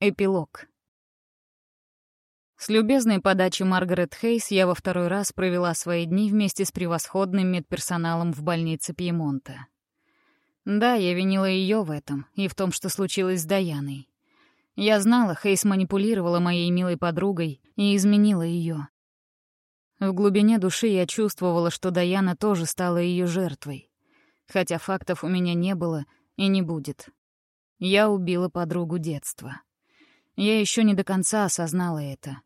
Эпилог. С любезной подачи Маргарет Хейс я во второй раз провела свои дни вместе с превосходным медперсоналом в больнице Пьемонта. Да, я винила ее в этом и в том, что случилось с Даяной. Я знала, Хейс манипулировала моей милой подругой и изменила ее. В глубине души я чувствовала, что Даяна тоже стала ее жертвой. Хотя фактов у меня не было и не будет. Я убила подругу детства. Я еще не до конца осознала это.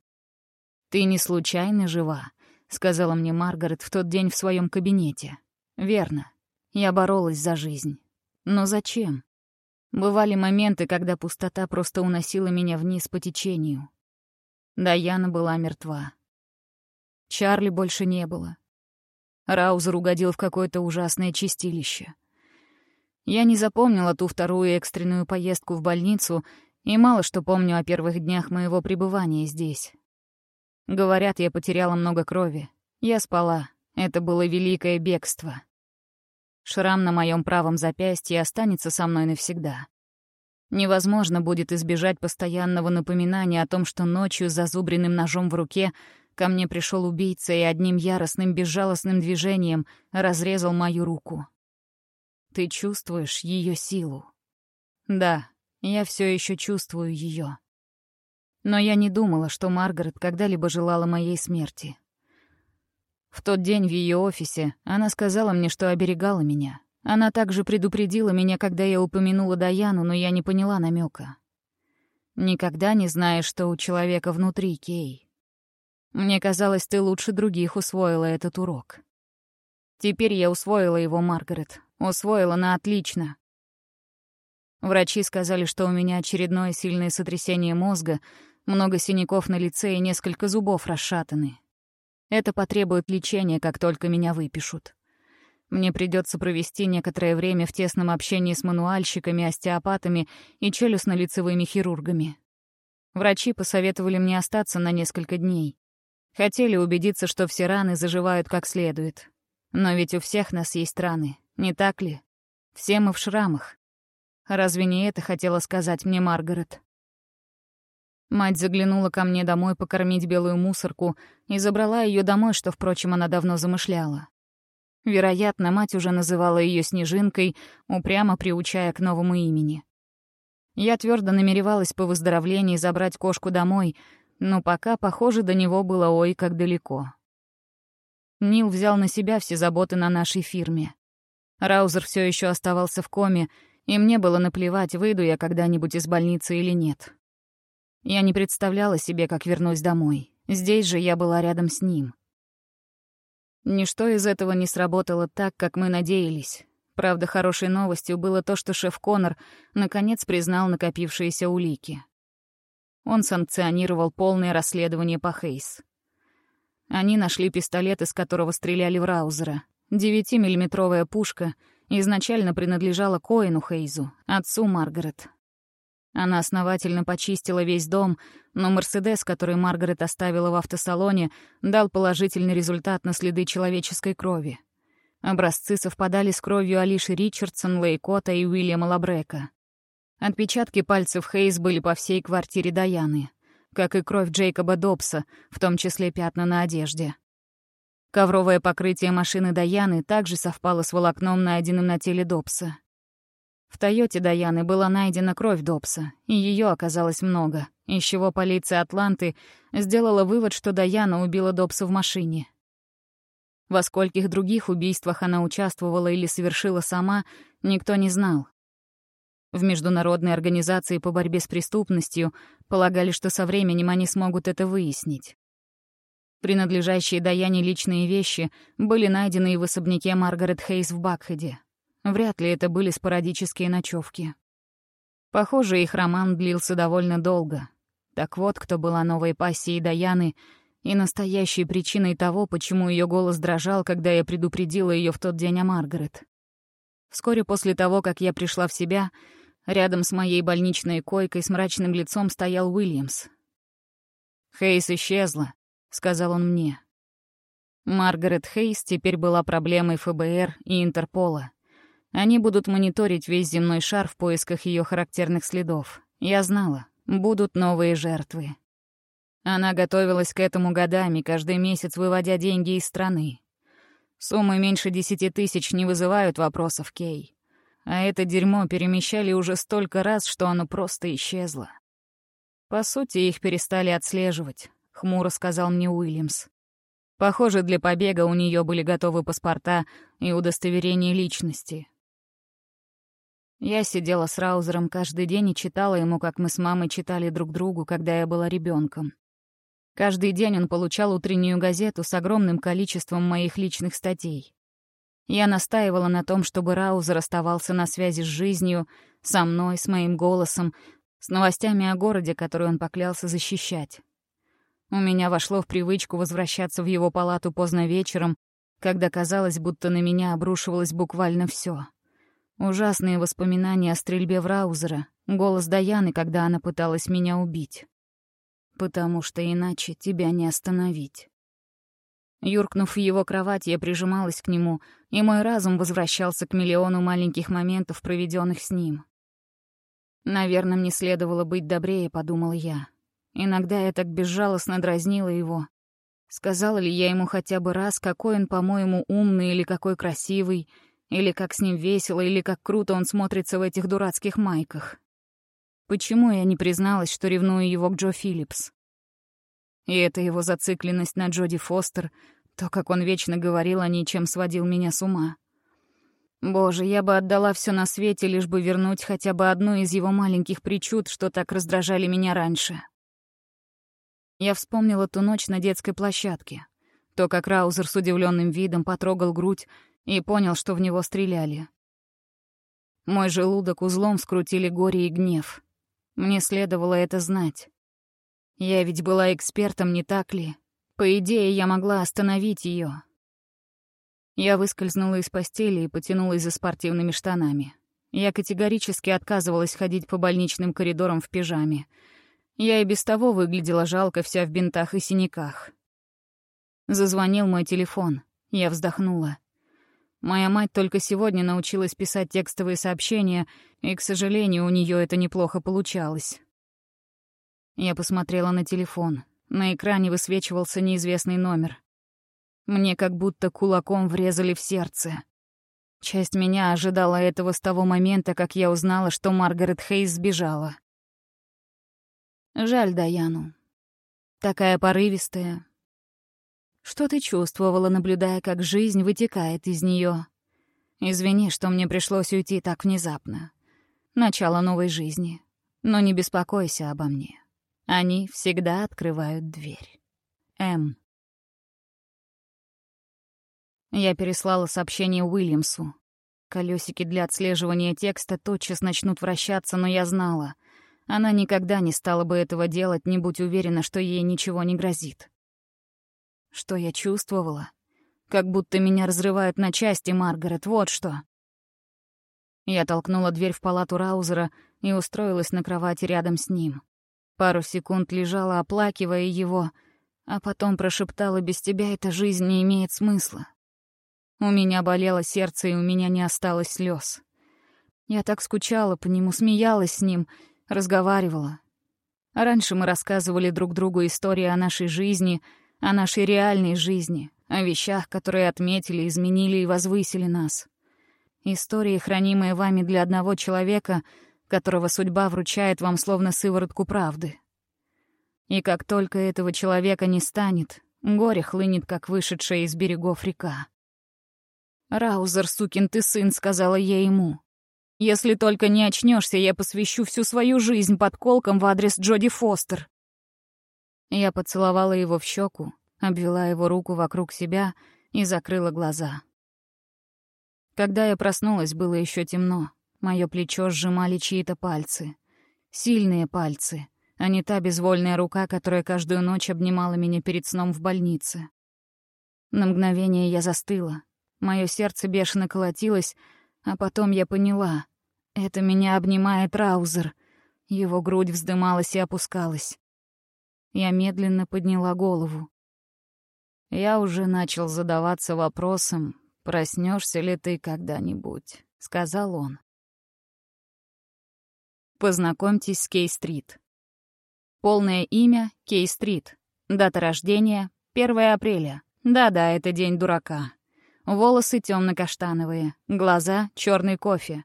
«Ты не случайно жива», — сказала мне Маргарет в тот день в своем кабинете. «Верно. Я боролась за жизнь. Но зачем? Бывали моменты, когда пустота просто уносила меня вниз по течению. Даяна была мертва. Чарли больше не было. Раузер угодил в какое-то ужасное чистилище. Я не запомнила ту вторую экстренную поездку в больницу и мало что помню о первых днях моего пребывания здесь. Говорят, я потеряла много крови. Я спала. Это было великое бегство. Шрам на моем правом запястье останется со мной навсегда. Невозможно будет избежать постоянного напоминания о том, что ночью с зазубренным ножом в руке ко мне пришел убийца и одним яростным безжалостным движением разрезал мою руку. Ты чувствуешь ее силу? Да, я все еще чувствую ее. Но я не думала, что Маргарет когда-либо желала моей смерти. В тот день в ее офисе она сказала мне, что оберегала меня. Она также предупредила меня, когда я упомянула Даяну, но я не поняла намека. Никогда не знаешь, что у человека внутри, Кей. Мне казалось, ты лучше других усвоила этот урок. Теперь я усвоила его, Маргарет. Усвоила на отлично. Врачи сказали, что у меня очередное сильное сотрясение мозга, много синяков на лице и несколько зубов расшатаны. Это потребует лечения, как только меня выпишут. Мне придется провести некоторое время в тесном общении с мануальщиками, остеопатами и челюстно-лицевыми хирургами. Врачи посоветовали мне остаться на несколько дней. Хотели убедиться, что все раны заживают как следует. Но ведь у всех нас есть раны, не так ли? Все мы в шрамах. Разве не это хотела сказать мне Маргарет? Мать заглянула ко мне домой покормить белую мусорку и забрала ее домой, что, впрочем, она давно замышляла. Вероятно, мать уже называла ее Снежинкой, упрямо приучая к новому имени. Я твердо намеревалась по выздоровлении забрать кошку домой, но пока, похоже, до него было ой как далеко. Нил взял на себя все заботы на нашей фирме. Раузер все еще оставался в коме, и мне было наплевать, выйду я когда-нибудь из больницы или нет. Я не представляла себе, как вернусь домой. Здесь же я была рядом с ним. Ничто из этого не сработало так, как мы надеялись. Правда, хорошей новостью было то, что шеф Коннор наконец признал накопившиеся улики. Он санкционировал полное расследование по Хейс. Они нашли пистолет, из которого стреляли в Раузера. Девятимиллиметровая пушка — изначально принадлежала Коину Хейзу, отцу Маргарет. Она основательно почистила весь дом, но Мерседес, который Маргарет оставила в автосалоне, дал положительный результат на следы человеческой крови. Образцы совпадали с кровью Алиши Ричардсон, Лейкота и Уильяма Лабрека. Отпечатки пальцев Хейз были по всей квартире Даяны, как и кровь Джейкоба Добса, в том числе пятна на одежде. Ковровое покрытие машины Даяны также совпало с волокном, найденным на теле Добса. В «Тойоте» Даяны была найдена кровь Добса, и ее оказалось много, из чего полиция Атланты сделала вывод, что Даяна убила Добса в машине. Во скольких других убийствах она участвовала или совершила сама, никто не знал. В Международной организации по борьбе с преступностью полагали, что со временем они смогут это выяснить. Принадлежащие Даяне личные вещи были найдены и в особняке Маргарет Хейс в Бакхеде. Вряд ли это были спорадические ночевки. Похоже, их роман длился довольно долго. Так вот, кто была новой пассией Даяны и настоящей причиной того, почему ее голос дрожал, когда я предупредила ее в тот день о Маргарет. Вскоре после того, как я пришла в себя, рядом с моей больничной койкой с мрачным лицом стоял Уильямс. Хейс исчезла, сказал он мне. Маргарет Хейс теперь была проблемой ФБР и Интерпола. Они будут мониторить весь земной шар в поисках ее характерных следов. Я знала, Будут новые жертвы. Она готовилась к этому годами, каждый месяц выводя деньги из страны. Суммы меньше десяти тысяч не вызывают вопросов, Кей. А это дерьмо перемещали уже столько раз, что оно просто исчезло. По сути, их перестали отслеживать, — хмуро сказал мне Уильямс. Похоже, для побега у нее были готовы паспорта и удостоверение личности. Я сидела с Раузером каждый день и читала ему, как мы с мамой читали друг другу, когда я была ребенком. Каждый день он получал утреннюю газету с огромным количеством моих личных статей. Я настаивала на том, чтобы Раузер оставался на связи с жизнью, со мной, с моим голосом, с новостями о городе, который он поклялся защищать. У меня вошло в привычку возвращаться в его палату поздно вечером, когда казалось, будто на меня обрушивалось буквально все. Ужасные воспоминания о стрельбе в Раузера, голос Даяны, когда она пыталась меня убить потому что иначе тебя не остановить. Юркнув в его кровать, я прижималась к нему, и мой разум возвращался к миллиону маленьких моментов, проведенных с ним. Наверное, мне следовало быть добрее, подумал я. Иногда я так безжалостно дразнила его. Сказала ли я ему хотя бы раз, какой он, по-моему, умный или какой красивый, или как с ним весело, или как круто он смотрится в этих дурацких майках. Почему я не призналась, что ревную его к Джо Филлипс? И это его зацикленность на Джоди Фостер, то, как он вечно говорил о ней, чем сводил меня с ума. Боже, я бы отдала все на свете, лишь бы вернуть хотя бы одну из его маленьких причуд, что так раздражали меня раньше. Я вспомнила ту ночь на детской площадке. То, как Раузер с удивленным видом потрогал грудь и понял, что в него стреляли. Мой желудок узлом скрутили горе и гнев. Мне следовало это знать. Я ведь была экспертом, не так ли? По идее, я могла остановить ее. Я выскользнула из постели и потянулась за спортивными штанами. Я категорически отказывалась ходить по больничным коридорам в пижаме. Я и без того выглядела жалко вся в бинтах и синяках. Зазвонил мой телефон. Я вздохнула. Моя мать только сегодня научилась писать текстовые сообщения, и, к сожалению, у нее это неплохо получалось. Я посмотрела на телефон. На экране высвечивался неизвестный номер. Мне как будто кулаком врезали в сердце. Часть меня ожидала этого с того момента, как я узнала, что Маргарет Хейс сбежала. Жаль Даяну. Такая порывистая, что ты чувствовала, наблюдая, как жизнь вытекает из нее? Извини, что мне пришлось уйти так внезапно. Начало новой жизни. Но не беспокойся обо мне. Они всегда открывают дверь. М. Я переслала сообщение Уильямсу. Колесики для отслеживания текста тотчас начнут вращаться, но я знала. Она никогда не стала бы этого делать, не будь уверена, что ей ничего не грозит. Что я чувствовала? Как будто меня разрывают на части, Маргарет, вот что. Я толкнула дверь в палату Раузера и устроилась на кровати рядом с ним. Пару секунд лежала, оплакивая его, а потом прошептала «Без тебя эта жизнь не имеет смысла». У меня болело сердце, и у меня не осталось слез. Я так скучала по нему, смеялась с ним, разговаривала. Раньше мы рассказывали друг другу истории о нашей жизни — о нашей реальной жизни, о вещах, которые отметили, изменили и возвысили нас. Истории, хранимые вами для одного человека, которого судьба вручает вам словно сыворотку правды. И как только этого человека не станет, горе хлынет, как вышедшая из берегов река. «Раузер, сукин ты сын», — сказала я ему. «Если только не очнешься, я посвящу всю свою жизнь подколкам в адрес Джоди Фостер. Я поцеловала его в щеку, обвела его руку вокруг себя и закрыла глаза. Когда я проснулась, было еще темно. Мое плечо сжимали чьи-то пальцы. Сильные пальцы, а не та безвольная рука, которая каждую ночь обнимала меня перед сном в больнице. На мгновение я застыла. Мое сердце бешено колотилось, а потом я поняла. Это меня обнимает Раузер. Его грудь вздымалась и опускалась. Я медленно подняла голову. Я уже начал задаваться вопросом, проснешься ли ты когда-нибудь, сказал он. Познакомьтесь с Кей-стрит. Полное имя — Кей Стрит. Дата рождения — 1 апреля. Да-да, это день дурака. Волосы темно-каштановые, глаза — черный кофе.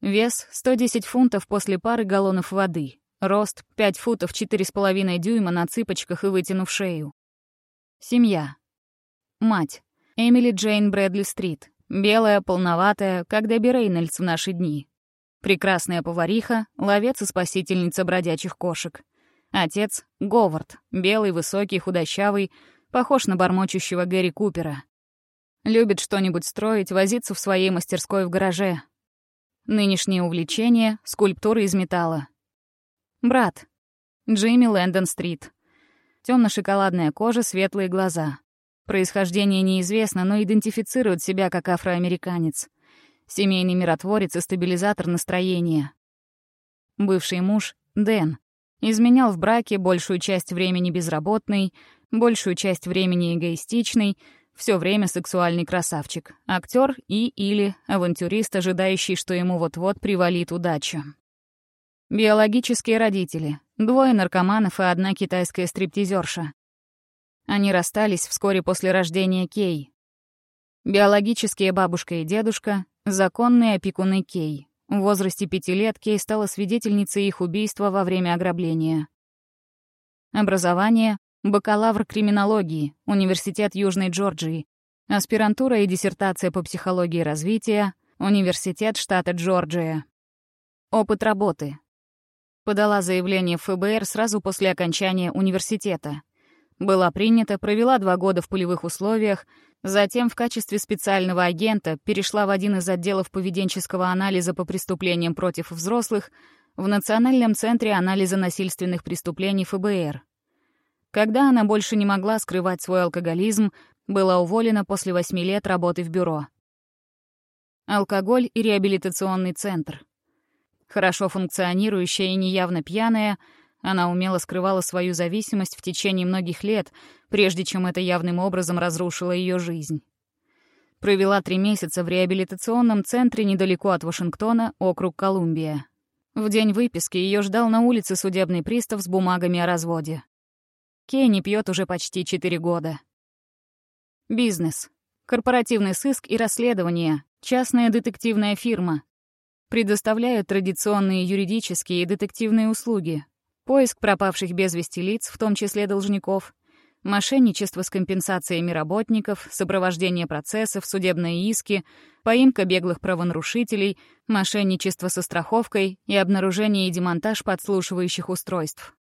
Вес — 110 фунтов после пары галлонов воды. Рост — 5 футов 4,5 дюйма на цыпочках и вытянув шею. Семья. Мать. Эмили Джейн Брэдли Стрит. Белая, полноватая, как Дебби Рейнольдс в наши дни. Прекрасная повариха, ловец и спасительница бродячих кошек. Отец — Говард, белый, высокий, худощавый, похож на бормочущего Гэри Купера. Любит что-нибудь строить, возиться в своей мастерской в гараже. Нынешнее увлечение — скульптуры из металла. Брат. Джимми Лэндон Стрит. Темно-шоколадная кожа, светлые глаза. Происхождение неизвестно, но идентифицирует себя как афроамериканец. Семейный миротворец и стабилизатор настроения. Бывший муж — Дэн. Изменял в браке большую часть времени безработный, большую часть времени эгоистичный, все время сексуальный красавчик, актер и или авантюрист, ожидающий, что ему вот-вот привалит удача. Биологические родители. Двое наркоманов и одна китайская стриптизерша. Они расстались вскоре после рождения Кей. Биологические бабушка и дедушка — законные опекуны Кей. В возрасте пяти лет Кей стала свидетельницей их убийства во время ограбления. Образование — бакалавр криминологии, Университет Южной Джорджии, аспирантура и диссертация по психологии развития, Университет штата Джорджия. Опыт работы. Подала заявление в ФБР сразу после окончания университета. Была принята, провела два года в полевых условиях — Затем в качестве специального агента перешла в один из отделов поведенческого анализа по преступлениям против взрослых в Национальном центре анализа насильственных преступлений ФБР. Когда она больше не могла скрывать свой алкоголизм, была уволена после восьми лет работы в бюро. Алкоголь и реабилитационный центр. Хорошо функционирующая и неявно пьяная — она умело скрывала свою зависимость в течение многих лет, прежде чем это явным образом разрушило ее жизнь. Провела три месяца в реабилитационном центре недалеко от Вашингтона, округ Колумбия. В день выписки ее ждал на улице судебный пристав с бумагами о разводе. Кей не пьет уже почти четыре года. Бизнес. Корпоративный сыск и расследование. Частная детективная фирма. Предоставляют традиционные юридические и детективные услуги, поиск пропавших без вести лиц, в том числе должников, мошенничество с компенсациями работников, сопровождение процессов, судебные иски, поимка беглых правонарушителей, мошенничество со страховкой и обнаружение и демонтаж подслушивающих устройств.